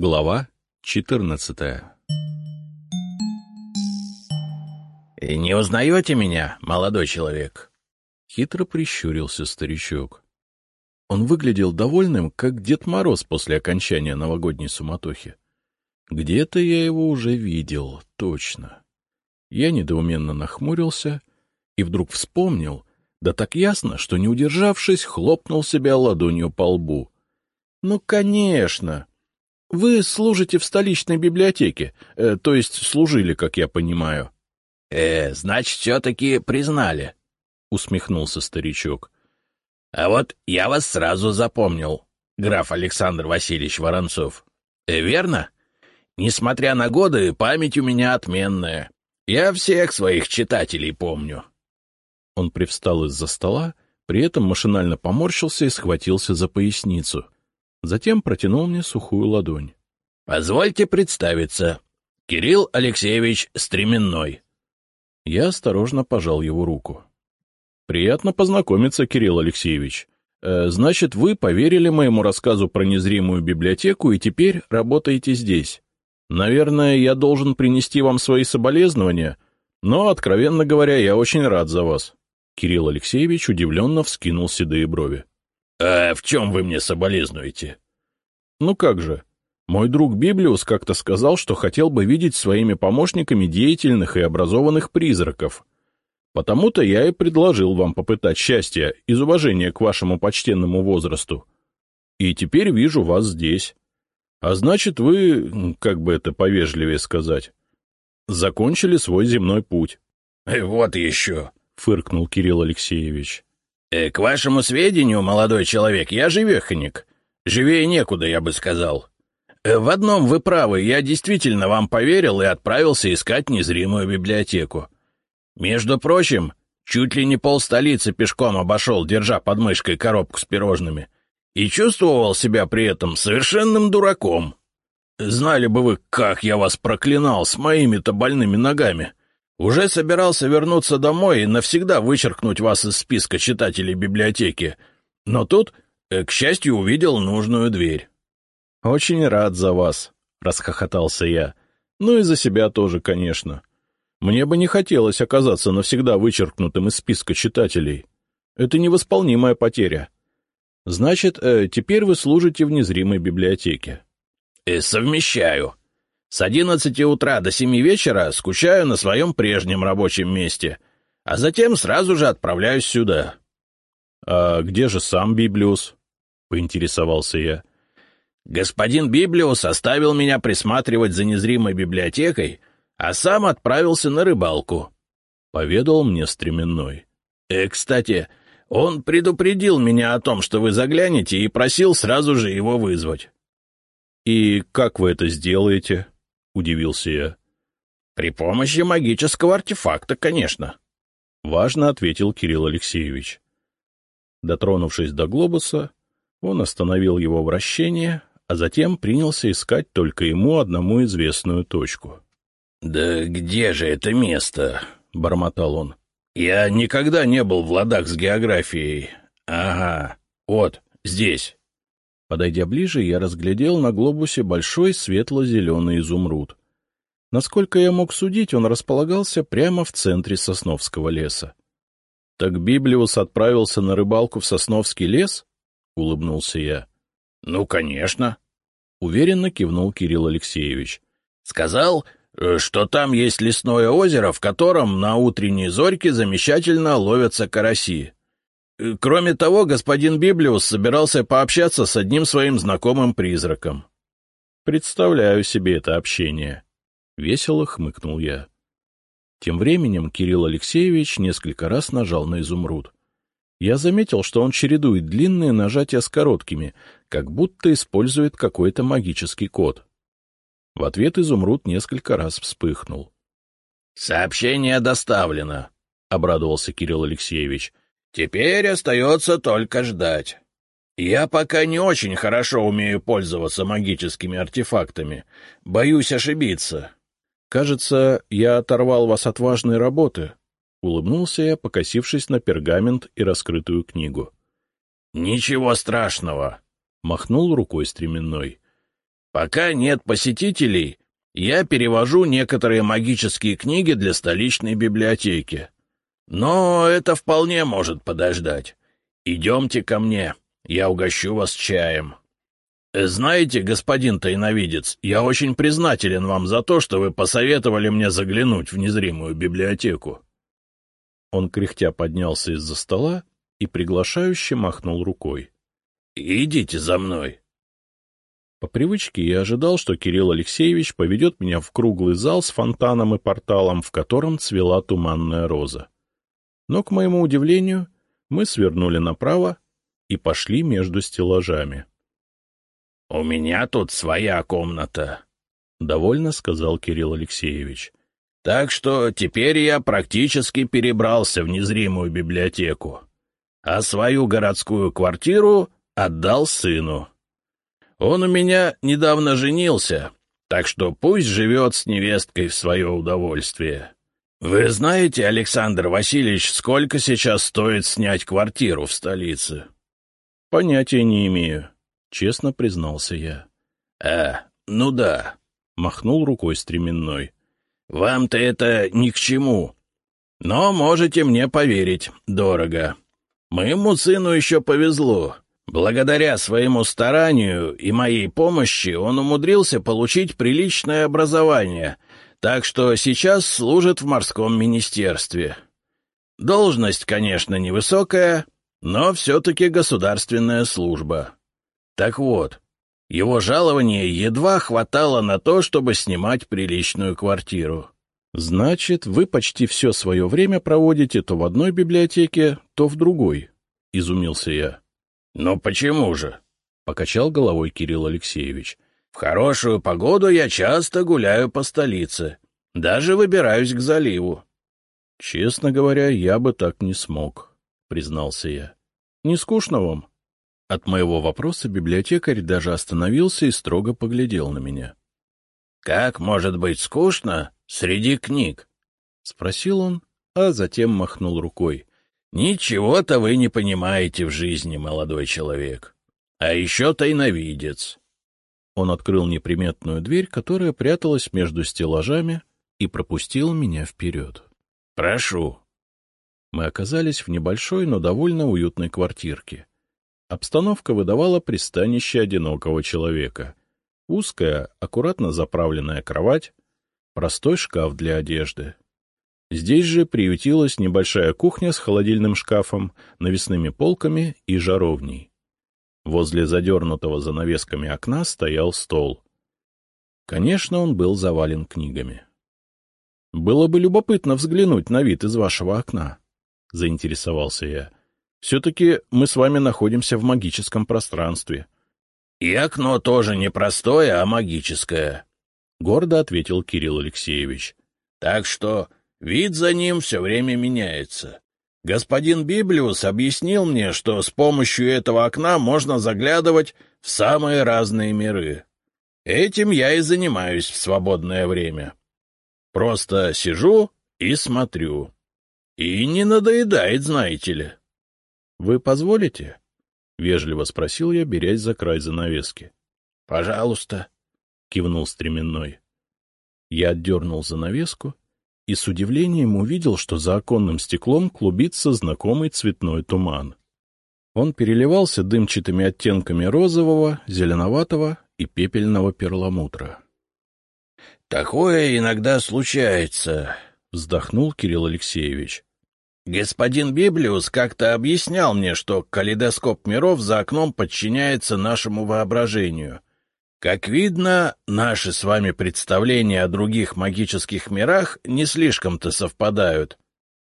Глава четырнадцатая «Не узнаете меня, молодой человек?» Хитро прищурился старичок. Он выглядел довольным, как Дед Мороз после окончания новогодней суматохи. Где-то я его уже видел, точно. Я недоуменно нахмурился и вдруг вспомнил, да так ясно, что, не удержавшись, хлопнул себя ладонью по лбу. — Ну, конечно! Вы служите в столичной библиотеке, э, то есть служили, как я понимаю. — Э, значит, все-таки признали, — усмехнулся старичок. — А вот я вас сразу запомнил, граф Александр Васильевич Воронцов. Э, верно? Несмотря на годы, память у меня отменная. Я всех своих читателей помню. Он привстал из-за стола, при этом машинально поморщился и схватился за поясницу. Затем протянул мне сухую ладонь. — Позвольте представиться. Кирилл Алексеевич Стременной. Я осторожно пожал его руку. — Приятно познакомиться, Кирилл Алексеевич. Э, значит, вы поверили моему рассказу про незримую библиотеку и теперь работаете здесь. Наверное, я должен принести вам свои соболезнования, но, откровенно говоря, я очень рад за вас. Кирилл Алексеевич удивленно вскинул седые брови. — А в чем вы мне соболезнуете? — Ну как же, мой друг Библиус как-то сказал, что хотел бы видеть своими помощниками деятельных и образованных призраков. Потому-то я и предложил вам попытать счастье из уважения к вашему почтенному возрасту. И теперь вижу вас здесь. А значит, вы, как бы это повежливее сказать, закончили свой земной путь. — Вот еще, — фыркнул Кирилл Алексеевич. «Э, — К вашему сведению, молодой человек, я живеханик. Живее некуда, я бы сказал. Э, в одном вы правы, я действительно вам поверил и отправился искать незримую библиотеку. Между прочим, чуть ли не пол столицы пешком обошел, держа под мышкой коробку с пирожными, и чувствовал себя при этом совершенным дураком. Знали бы вы, как я вас проклинал с моими-то больными ногами. Уже собирался вернуться домой и навсегда вычеркнуть вас из списка читателей библиотеки. Но тут, э, к счастью, увидел нужную дверь. — Очень рад за вас, — расхохотался я. — Ну и за себя тоже, конечно. Мне бы не хотелось оказаться навсегда вычеркнутым из списка читателей. Это невосполнимая потеря. Значит, э, теперь вы служите в незримой библиотеке. Э, — Совмещаю. С одиннадцати утра до семи вечера скучаю на своем прежнем рабочем месте, а затем сразу же отправляюсь сюда. — А где же сам Библиус? — поинтересовался я. Господин Библиус оставил меня присматривать за незримой библиотекой, а сам отправился на рыбалку. — поведал мне стременной. Э, — Кстати, он предупредил меня о том, что вы заглянете, и просил сразу же его вызвать. — И как вы это сделаете? — удивился я. — При помощи магического артефакта, конечно. — важно ответил Кирилл Алексеевич. Дотронувшись до глобуса, он остановил его вращение, а затем принялся искать только ему одному известную точку. — Да где же это место? — бормотал он. — Я никогда не был в ладах с географией. Ага, вот, здесь. Подойдя ближе, я разглядел на глобусе большой светло-зеленый изумруд. Насколько я мог судить, он располагался прямо в центре Сосновского леса. — Так Библиус отправился на рыбалку в Сосновский лес? — улыбнулся я. — Ну, конечно. — уверенно кивнул Кирилл Алексеевич. — Сказал, э, что там есть лесное озеро, в котором на утренней зорьке замечательно ловятся караси. Э, кроме того, господин Библиус собирался пообщаться с одним своим знакомым призраком. — Представляю себе это общение. — весело хмыкнул я. Тем временем Кирилл Алексеевич несколько раз нажал на изумруд. Я заметил, что он чередует длинные нажатия с короткими, как будто использует какой-то магический код. В ответ изумруд несколько раз вспыхнул. — Сообщение доставлено, — обрадовался Кирилл Алексеевич. — Теперь остается только ждать. Я пока не очень хорошо умею пользоваться магическими артефактами. Боюсь ошибиться. — Кажется, я оторвал вас от важной работы, — улыбнулся я, покосившись на пергамент и раскрытую книгу. — Ничего страшного, — махнул рукой стременной. Пока нет посетителей, я перевожу некоторые магические книги для столичной библиотеки. Но это вполне может подождать. Идемте ко мне, я угощу вас чаем. Знаете, господин тайновидец, я очень признателен вам за то, что вы посоветовали мне заглянуть в незримую библиотеку. Он кряхтя поднялся из-за стола и приглашающе махнул рукой. — Идите за мной. По привычке я ожидал, что Кирилл Алексеевич поведет меня в круглый зал с фонтаном и порталом, в котором цвела туманная роза. Но, к моему удивлению, мы свернули направо и пошли между стеллажами. — У меня тут своя комната, — довольно сказал Кирилл Алексеевич. — Так что теперь я практически перебрался в незримую библиотеку, а свою городскую квартиру отдал сыну. Он у меня недавно женился, так что пусть живет с невесткой в свое удовольствие. Вы знаете, Александр Васильевич, сколько сейчас стоит снять квартиру в столице? — Понятия не имею, — честно признался я. — А, ну да, — махнул рукой стременной. — Вам-то это ни к чему. Но можете мне поверить, дорого. Моему сыну еще повезло. Благодаря своему старанию и моей помощи он умудрился получить приличное образование, так что сейчас служит в морском министерстве. Должность, конечно, невысокая, но все-таки государственная служба. Так вот, его жалование едва хватало на то, чтобы снимать приличную квартиру. — Значит, вы почти все свое время проводите то в одной библиотеке, то в другой, — изумился я. «Ну почему же?» — покачал головой Кирилл Алексеевич. «В хорошую погоду я часто гуляю по столице. Даже выбираюсь к заливу». «Честно говоря, я бы так не смог», — признался я. «Не скучно вам?» От моего вопроса библиотекарь даже остановился и строго поглядел на меня. «Как может быть скучно среди книг?» — спросил он, а затем махнул рукой. Ничего-то вы не понимаете в жизни, молодой человек. А еще тайновидец. Он открыл неприметную дверь, которая пряталась между стеллажами, и пропустил меня вперед. — Прошу. Мы оказались в небольшой, но довольно уютной квартирке. Обстановка выдавала пристанище одинокого человека. Узкая, аккуратно заправленная кровать, простой шкаф для одежды. Здесь же приютилась небольшая кухня с холодильным шкафом, навесными полками и жаровней. Возле задернутого занавесками окна стоял стол. Конечно, он был завален книгами. — Было бы любопытно взглянуть на вид из вашего окна, — заинтересовался я. — Все-таки мы с вами находимся в магическом пространстве. — И окно тоже не простое, а магическое, — гордо ответил Кирилл Алексеевич. — Так что Вид за ним все время меняется. Господин Библиус объяснил мне, что с помощью этого окна можно заглядывать в самые разные миры. Этим я и занимаюсь в свободное время. Просто сижу и смотрю. И не надоедает, знаете ли. — Вы позволите? — вежливо спросил я, берясь за край занавески. — Пожалуйста, — кивнул стременной. Я отдернул занавеску и с удивлением увидел, что за оконным стеклом клубится знакомый цветной туман. Он переливался дымчатыми оттенками розового, зеленоватого и пепельного перламутра. — Такое иногда случается, — вздохнул Кирилл Алексеевич. — Господин Библиус как-то объяснял мне, что калейдоскоп миров за окном подчиняется нашему воображению — как видно, наши с вами представления о других магических мирах не слишком-то совпадают.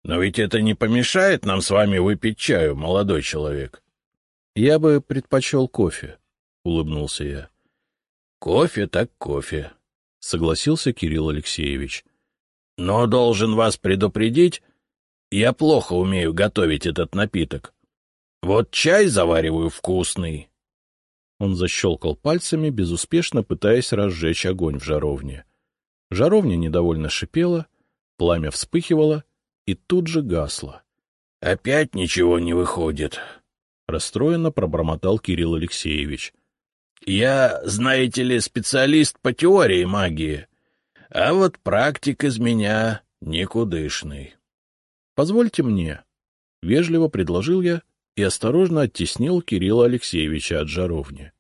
Но ведь это не помешает нам с вами выпить чаю, молодой человек. — Я бы предпочел кофе, — улыбнулся я. — Кофе так кофе, — согласился Кирилл Алексеевич. — Но должен вас предупредить, я плохо умею готовить этот напиток. Вот чай завариваю вкусный, он защелкал пальцами, безуспешно пытаясь разжечь огонь в жаровне. Жаровня недовольно шипела, пламя вспыхивало и тут же гасло. — Опять ничего не выходит, — расстроенно пробормотал Кирилл Алексеевич. Я, знаете ли, специалист по теории магии, а вот практик из меня никудышный. — Позвольте мне, — вежливо предложил я и осторожно оттеснил Кирилла Алексеевича от жаровни.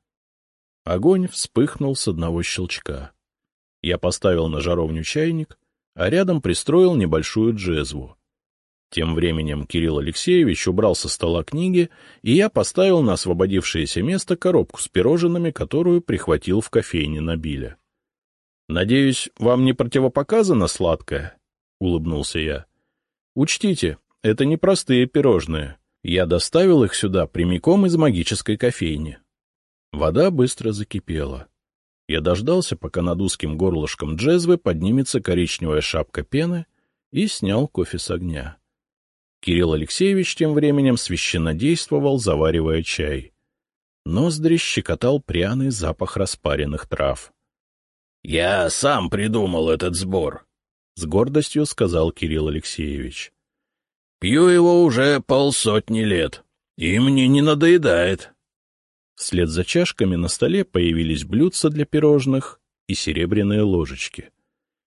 Огонь вспыхнул с одного щелчка. Я поставил на жаровню чайник, а рядом пристроил небольшую джезву. Тем временем Кирилл Алексеевич убрал со стола книги, и я поставил на освободившееся место коробку с пирожными, которую прихватил в кофейне на Биле. — Надеюсь, вам не противопоказано сладкое? — улыбнулся я. — Учтите, это не простые пирожные. Я доставил их сюда прямиком из магической кофейни. Вода быстро закипела. Я дождался, пока над узким горлышком джезвы поднимется коричневая шапка пены, и снял кофе с огня. Кирилл Алексеевич тем временем священно действовал, заваривая чай. Ноздри щекотал пряный запах распаренных трав. — Я сам придумал этот сбор, — с гордостью сказал Кирилл Алексеевич. — Пью его уже полсотни лет, и мне не надоедает. Вслед за чашками на столе появились блюдца для пирожных и серебряные ложечки.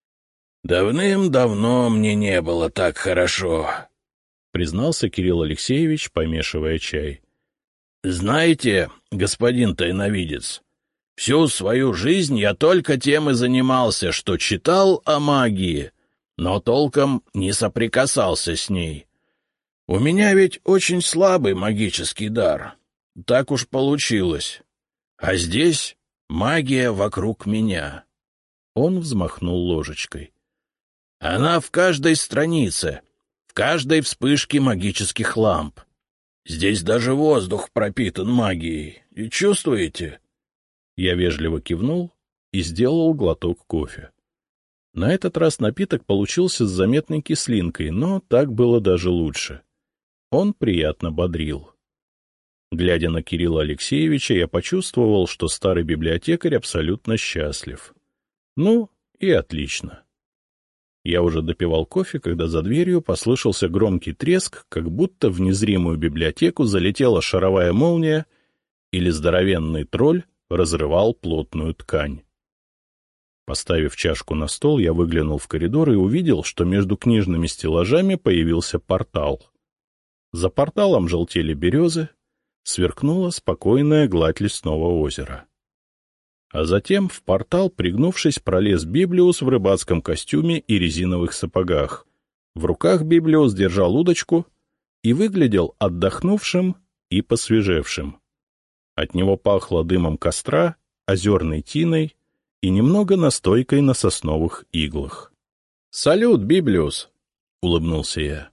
— Давным-давно мне не было так хорошо, признался Кирилл Алексеевич, помешивая чай. — Знаете, господин тайновидец, всю свою жизнь я только тем и занимался, что читал о магии, но толком не соприкасался с ней. У меня ведь очень слабый магический дар. Так уж получилось. А здесь магия вокруг меня. Он взмахнул ложечкой. Она в каждой странице — каждой вспышке магических ламп. Здесь даже воздух пропитан магией. И чувствуете? Я вежливо кивнул и сделал глоток кофе. На этот раз напиток получился с заметной кислинкой, но так было даже лучше. Он приятно бодрил. Глядя на Кирилла Алексеевича, я почувствовал, что старый библиотекарь абсолютно счастлив. Ну, и отлично. Я уже допивал кофе, когда за дверью послышался громкий треск, как будто в незримую библиотеку залетела шаровая молния или здоровенный тролль разрывал плотную ткань. Поставив чашку на стол, я выглянул в коридор и увидел, что между книжными стеллажами появился портал. За порталом желтели березы, сверкнула спокойная гладь лесного озера. А затем в портал, пригнувшись, пролез Библиус в рыбацком костюме и резиновых сапогах. В руках Библиус держал удочку и выглядел отдохнувшим и посвежевшим. От него пахло дымом костра, озерной тиной и немного настойкой на сосновых иглах. — Салют, Библиус! — улыбнулся я. —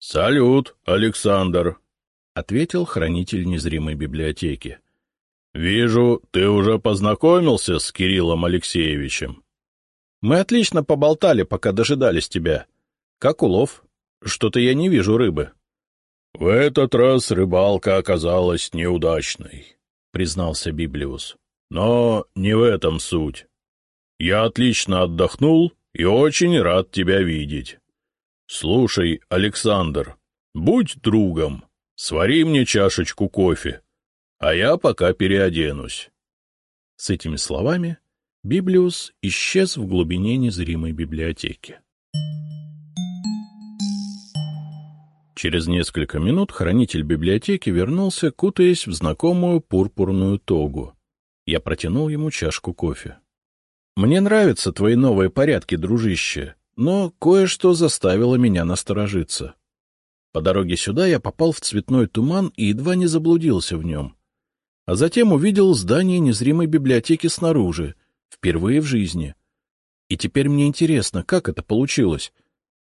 Салют, Александр! — ответил хранитель незримой библиотеки. — Вижу, ты уже познакомился с Кириллом Алексеевичем. — Мы отлично поболтали, пока дожидались тебя. Как улов? Что-то я не вижу рыбы. — В этот раз рыбалка оказалась неудачной, — признался Библиус. — Но не в этом суть. Я отлично отдохнул и очень рад тебя видеть. Слушай, Александр, будь другом, свари мне чашечку кофе а я пока переоденусь. С этими словами Библиус исчез в глубине незримой библиотеки. Через несколько минут хранитель библиотеки вернулся, кутаясь в знакомую пурпурную тогу. Я протянул ему чашку кофе. — Мне нравятся твои новые порядки, дружище, но кое-что заставило меня насторожиться. По дороге сюда я попал в цветной туман и едва не заблудился в нем а затем увидел здание незримой библиотеки снаружи, впервые в жизни. И теперь мне интересно, как это получилось?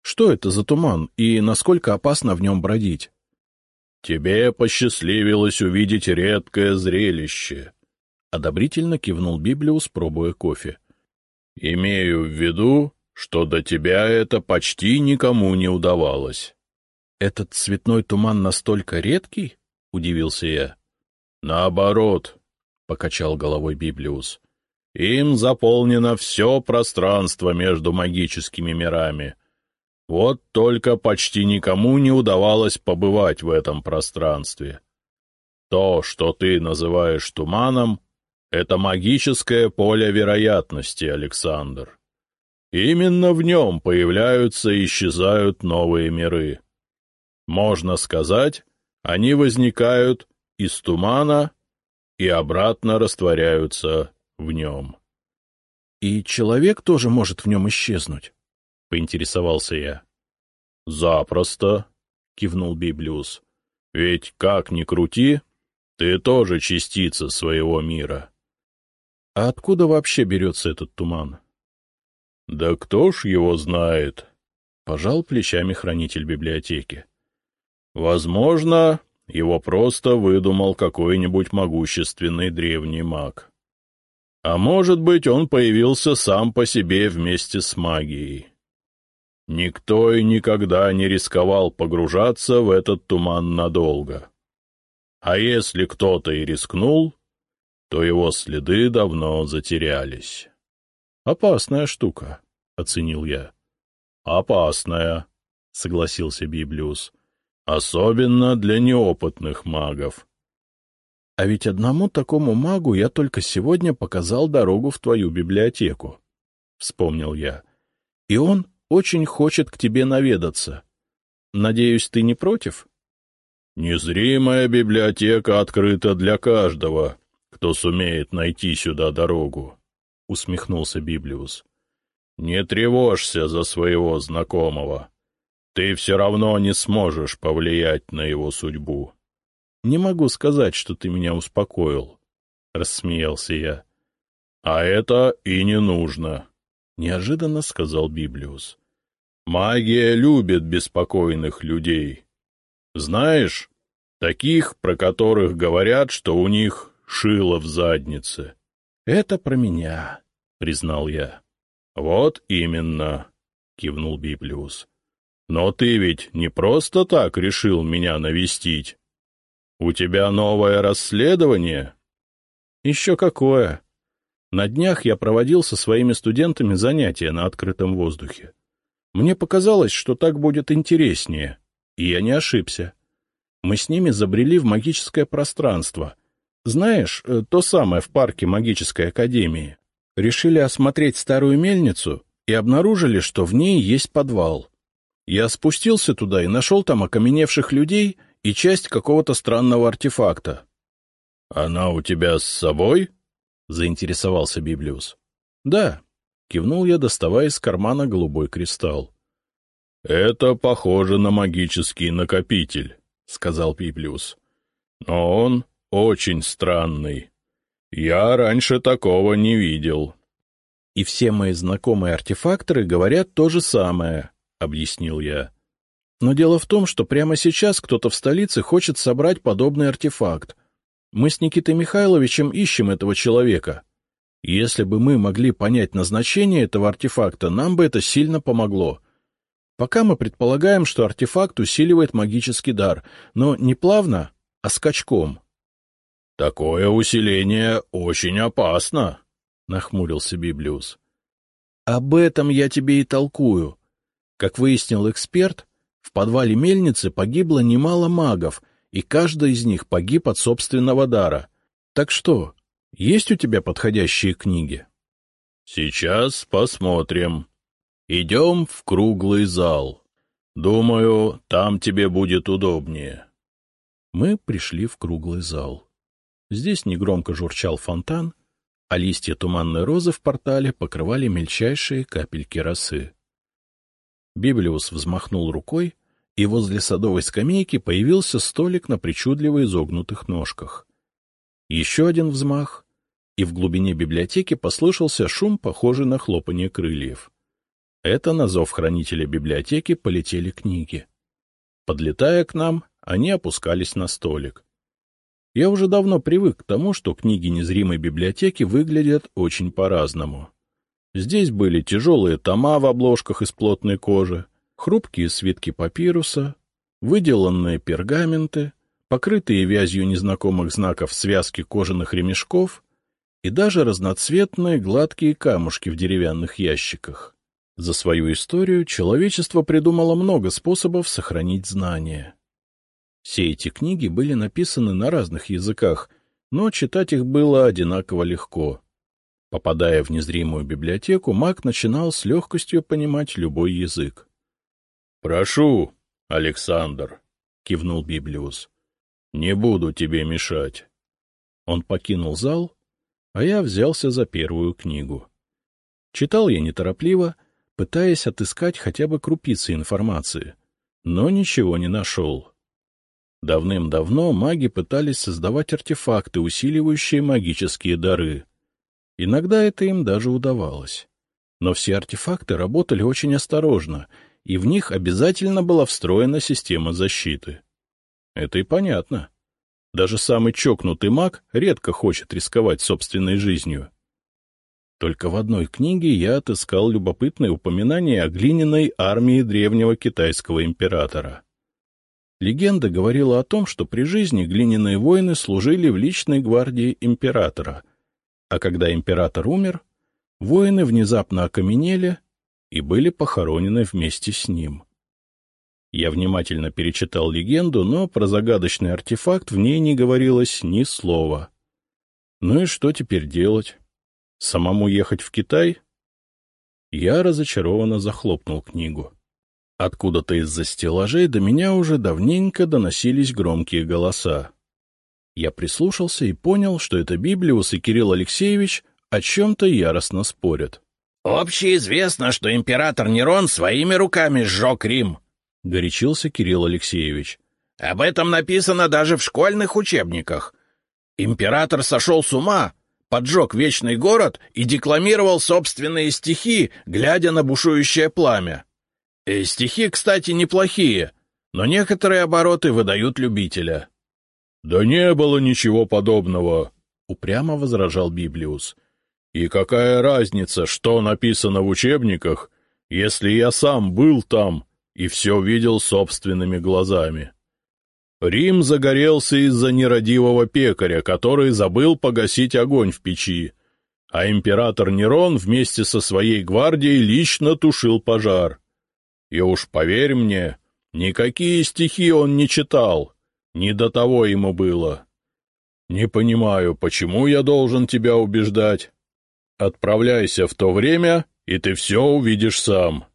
Что это за туман и насколько опасно в нем бродить? — Тебе посчастливилось увидеть редкое зрелище, — одобрительно кивнул Библиус, пробуя кофе. — Имею в виду, что до тебя это почти никому не удавалось. — Этот цветной туман настолько редкий? — удивился я. Наоборот, — покачал головой Библиус, — им заполнено все пространство между магическими мирами. Вот только почти никому не удавалось побывать в этом пространстве. То, что ты называешь туманом, — это магическое поле вероятности, Александр. Именно в нем появляются и исчезают новые миры. Можно сказать, они возникают из тумана и обратно растворяются в нем. — И человек тоже может в нем исчезнуть? — поинтересовался я. — Запросто, — кивнул Библиус. — Ведь, как ни крути, ты тоже частица своего мира. — А откуда вообще берется этот туман? — Да кто ж его знает? — пожал плечами хранитель библиотеки. — Возможно, его просто выдумал какой-нибудь могущественный древний маг. А может быть, он появился сам по себе вместе с магией. Никто и никогда не рисковал погружаться в этот туман надолго. А если кто-то и рискнул, то его следы давно затерялись. — Опасная штука, — оценил я. — Опасная, — согласился Библиус. — Особенно для неопытных магов. — А ведь одному такому магу я только сегодня показал дорогу в твою библиотеку, — вспомнил я. — И он очень хочет к тебе наведаться. Надеюсь, ты не против? — Незримая библиотека открыта для каждого, кто сумеет найти сюда дорогу, — усмехнулся Библиус. — Не тревожься за своего знакомого. Ты все равно не сможешь повлиять на его судьбу. — Не могу сказать, что ты меня успокоил, — рассмеялся я. — А это и не нужно, — неожиданно сказал Библиус. — Магия любит беспокойных людей. Знаешь, таких, про которых говорят, что у них шило в заднице. — Это про меня, — признал я. — Вот именно, — кивнул Библиус. — Но ты ведь не просто так решил меня навестить. У тебя новое расследование? — Еще какое. На днях я проводил со своими студентами занятия на открытом воздухе. Мне показалось, что так будет интереснее, и я не ошибся. Мы с ними забрели в магическое пространство. Знаешь, э, то самое в парке магической академии. Решили осмотреть старую мельницу и обнаружили, что в ней есть подвал. Я спустился туда и нашел там окаменевших людей и часть какого-то странного артефакта. — Она у тебя с собой? — заинтересовался Библиус. — Да, — кивнул я, доставая из кармана голубой кристалл. — Это похоже на магический накопитель, — сказал Библиус. — Но он очень странный. Я раньше такого не видел. — И все мои знакомые артефакторы говорят то же самое, — объяснил я. Но дело в том, что прямо сейчас кто-то в столице хочет собрать подобный артефакт. Мы с Никитой Михайловичем ищем этого человека. Если бы мы могли понять назначение этого артефакта, нам бы это сильно помогло. Пока мы предполагаем, что артефакт усиливает магический дар, но не плавно, а скачком. — Такое усиление очень опасно, — нахмурился Библиус. — Об этом я тебе и толкую. Как выяснил эксперт, в подвале мельницы погибло немало магов, и каждый из них погиб от собственного дара. Так что, есть у тебя подходящие книги? — Сейчас посмотрим. Идем в круглый зал. Думаю, там тебе будет удобнее. Мы пришли в круглый зал. Здесь негромко журчал фонтан, а листья туманной розы в портале покрывали мельчайшие капельки росы. Библиус взмахнул рукой, и возле садовой скамейки появился столик на причудливо изогнутых ножках. Еще один взмах, и в глубине библиотеки послышался шум, похожий на хлопанье крыльев. Это на зов хранителя библиотеки полетели книги. Подлетая к нам, они опускались на столик. Я уже давно привык к тому, что книги незримой библиотеки выглядят очень по-разному. Здесь были тяжелые тома в обложках из плотной кожи, хрупкие свитки папируса, выделанные пергаменты, покрытые вязью незнакомых знаков связки кожаных ремешков и даже разноцветные гладкие камушки в деревянных ящиках. За свою историю человечество придумало много способов сохранить знания. Все эти книги были написаны на разных языках, но читать их было одинаково легко. Попадая в незримую библиотеку, маг начинал с легкостью понимать любой язык. — Прошу, Александр, — кивнул Библиус, — не буду тебе мешать. Он покинул зал, а я взялся за первую книгу. Читал я неторопливо, пытаясь отыскать хотя бы крупицы информации, но ничего не нашел. Давным-давно маги пытались создавать артефакты, усиливающие магические дары. Иногда это им даже удавалось. Но все артефакты работали очень осторожно, и в них обязательно была встроена система защиты. Это и понятно. Даже самый чокнутый маг редко хочет рисковать собственной жизнью. Только в одной книге я отыскал любопытное упоминание о глиняной армии древнего китайского императора. Легенда говорила о том, что при жизни глиняные воины служили в личной гвардии императора, а когда император умер, воины внезапно окаменели и были похоронены вместе с ним. Я внимательно перечитал легенду, но про загадочный артефакт в ней не говорилось ни слова. Ну и что теперь делать? Самому ехать в Китай? Я разочарованно захлопнул книгу. Откуда-то из-за стеллажей до меня уже давненько доносились громкие голоса. Я прислушался и понял, что это Библиус и Кирилл Алексеевич о чем-то яростно спорят. — Общеизвестно, что император Нерон своими руками сжег Рим, — горячился Кирилл Алексеевич. — Об этом написано даже в школьных учебниках. Император сошел с ума, поджег вечный город и декламировал собственные стихи, глядя на бушующее пламя. И стихи, кстати, неплохие, но некоторые обороты выдают любителя. — Да не было ничего подобного, — упрямо возражал Библиус. — И какая разница, что написано в учебниках, если я сам был там и все видел собственными глазами? Рим загорелся из-за нерадивого пекаря, который забыл погасить огонь в печи, а император Нерон вместе со своей гвардией лично тушил пожар. И уж поверь мне, никакие стихи он не читал, не до того ему было. Не понимаю, почему я должен тебя убеждать. Отправляйся в то время, и ты все увидишь сам.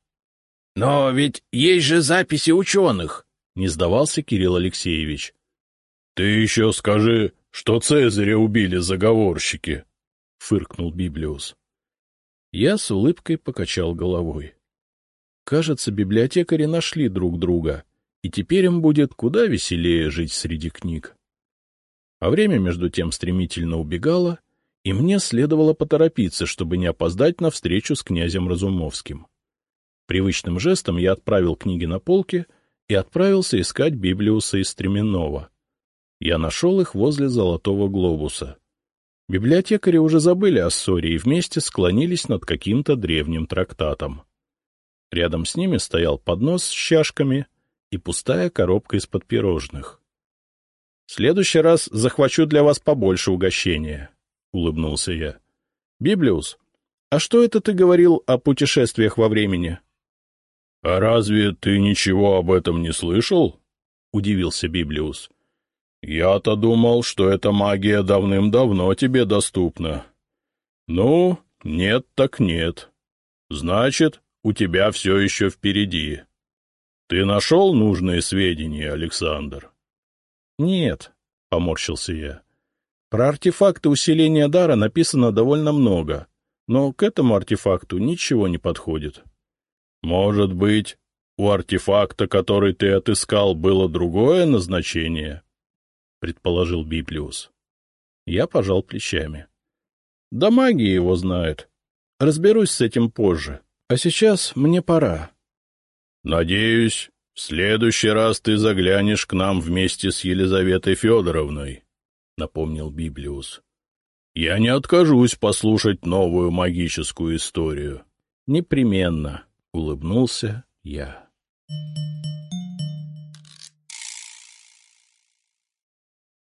— Но ведь есть же записи ученых, — не сдавался Кирилл Алексеевич. — Ты еще скажи, что Цезаря убили заговорщики, — фыркнул Библиус. Я с улыбкой покачал головой. Кажется, библиотекари нашли друг друга, и теперь им будет куда веселее жить среди книг. А время, между тем, стремительно убегало, и мне следовало поторопиться, чтобы не опоздать на встречу с князем Разумовским. Привычным жестом я отправил книги на полки и отправился искать Библиуса из Стременного. Я нашел их возле Золотого Глобуса. Библиотекари уже забыли о ссоре и вместе склонились над каким-то древним трактатом. Рядом с ними стоял поднос с чашками и пустая коробка из-под пирожных. — следующий раз захвачу для вас побольше угощения, — улыбнулся я. — Библиус, а что это ты говорил о путешествиях во времени? — А разве ты ничего об этом не слышал? — удивился Библиус. — Я-то думал, что эта магия давным-давно тебе доступна. — Ну, нет так нет. Значит, у тебя все еще впереди. Ты нашел нужные сведения, Александр? — Нет, — поморщился я. Про артефакты усиления дара написано довольно много, но к этому артефакту ничего не подходит. — Может быть, у артефакта, который ты отыскал, было другое назначение? — предположил Библиус. Я пожал плечами. — Да магия его знает. Разберусь с этим позже. — а сейчас мне пора. — Надеюсь, в следующий раз ты заглянешь к нам вместе с Елизаветой Федоровной, — напомнил Библиус. — Я не откажусь послушать новую магическую историю. — Непременно, — улыбнулся я. Thank you.